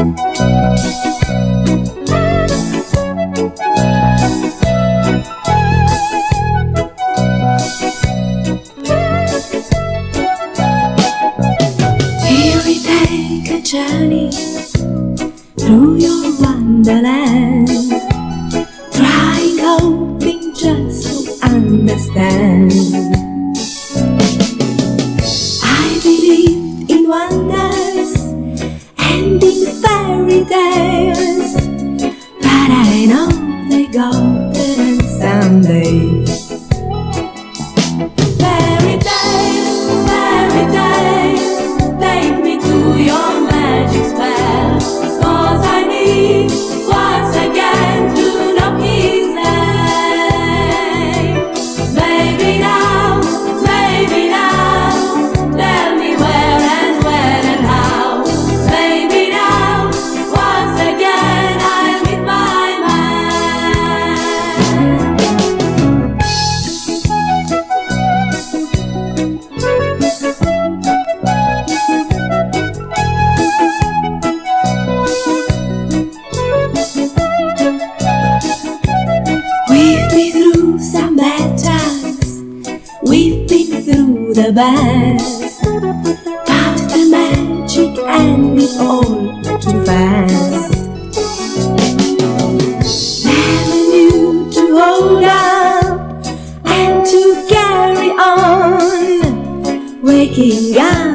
Here we stand journey through your wonderland, trying, hoping just to understand. the best. But the magic ended all too fast. Never knew to hold up and to carry on. Waking up.